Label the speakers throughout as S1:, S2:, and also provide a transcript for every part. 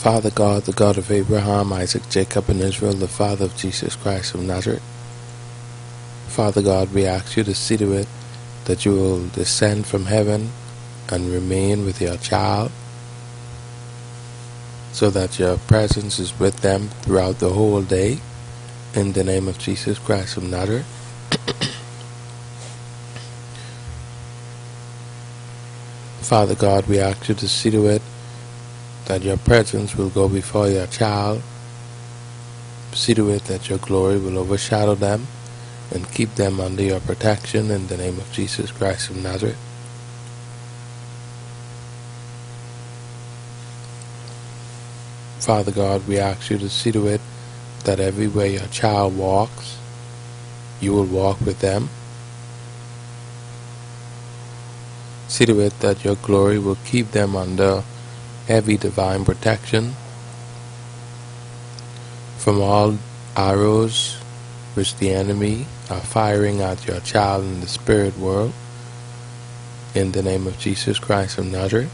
S1: Father God, the God of Abraham, Isaac, Jacob, and Israel, the Father of Jesus Christ of Nazareth. Father God, we ask you to see to it that you will descend from heaven and remain with your child so that your presence is with them throughout the whole day. In the name of Jesus Christ of Nazareth. Father God, we ask you to see to it that your presence will go before your child. See to it that your glory will overshadow them and keep them under your protection in the name of Jesus Christ of Nazareth. Father God, we ask you to see to it that everywhere your child walks, you will walk with them. See to it that your glory will keep them under heavy divine protection from all arrows which the enemy are firing at your child in the spirit world. In the name of Jesus Christ of Nazareth.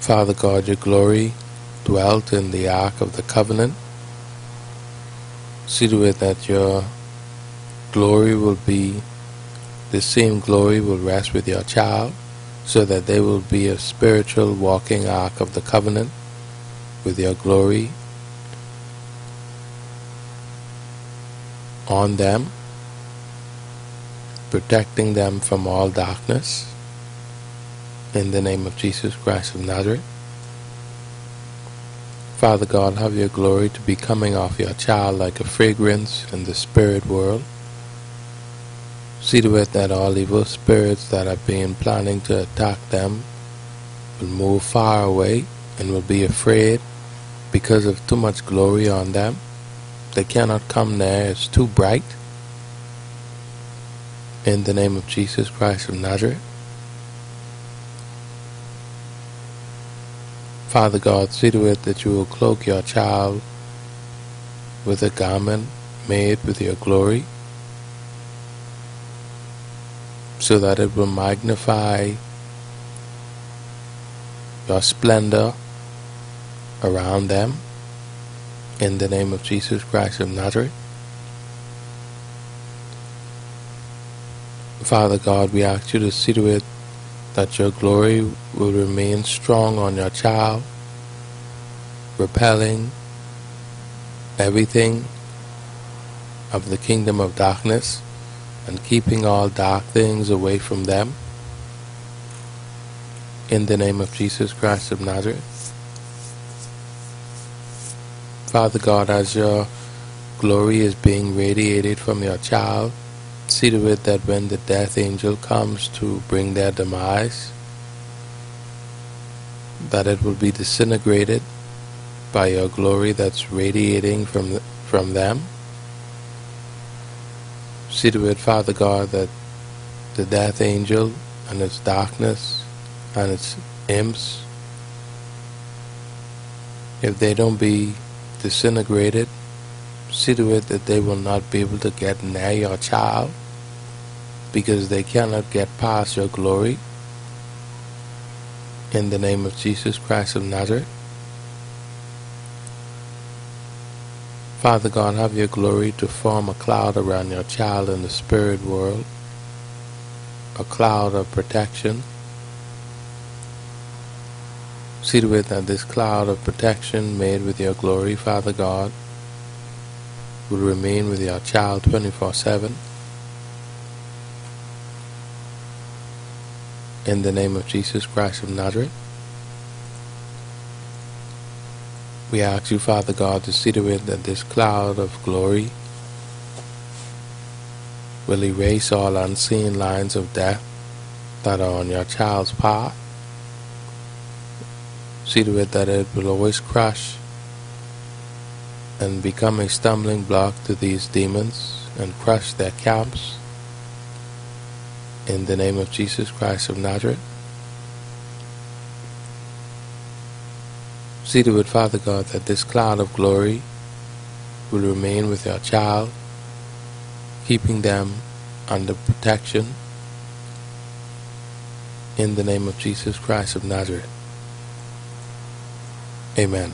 S1: Father God, your glory dwelt in the Ark of the Covenant. See to it that your glory will be, the same glory will rest with your child, so that they will be a spiritual walking Ark of the Covenant with your glory on them, protecting them from all darkness in the name of Jesus Christ of Nazareth. Father God, have your glory to be coming off your child like a fragrance in the spirit world. See to it that all evil spirits that have been planning to attack them will move far away and will be afraid because of too much glory on them. They cannot come there, it's too bright. In the name of Jesus Christ of Nazareth. Father God, see to it that you will cloak your child with a garment made with your glory, so that it will magnify your splendor around them. In the name of Jesus Christ of Nazareth. Father God, we ask you to see to it that your glory will remain strong on your child, repelling everything of the kingdom of darkness and keeping all dark things away from them. In the name of Jesus Christ of Nazareth. Father God, as your glory is being radiated from your child, see to it that when the death angel comes to bring their demise, that it will be disintegrated by your glory that's radiating from from them. See to it, Father God, that the death angel and its darkness and its imps, if they don't be disintegrated, see to it that they will not be able to get near your child because they cannot get past your glory. In the name of Jesus Christ of Nazareth. Father God, have your glory to form a cloud around your child in the spirit world, a cloud of protection. See to it that this cloud of protection made with your glory, Father God, will remain with your child 24 7. In the name of Jesus Christ of Nazareth, we ask you, Father God, to see to it that this cloud of glory will erase all unseen lines of death that are on your child's path. See to it that it will always crush and become a stumbling block to these demons and crush their camps. In the name of Jesus Christ of Nazareth. See to it, Father God, that this cloud of glory will remain with your child, keeping them under protection. in the name of Jesus Christ of Nazareth. Amen.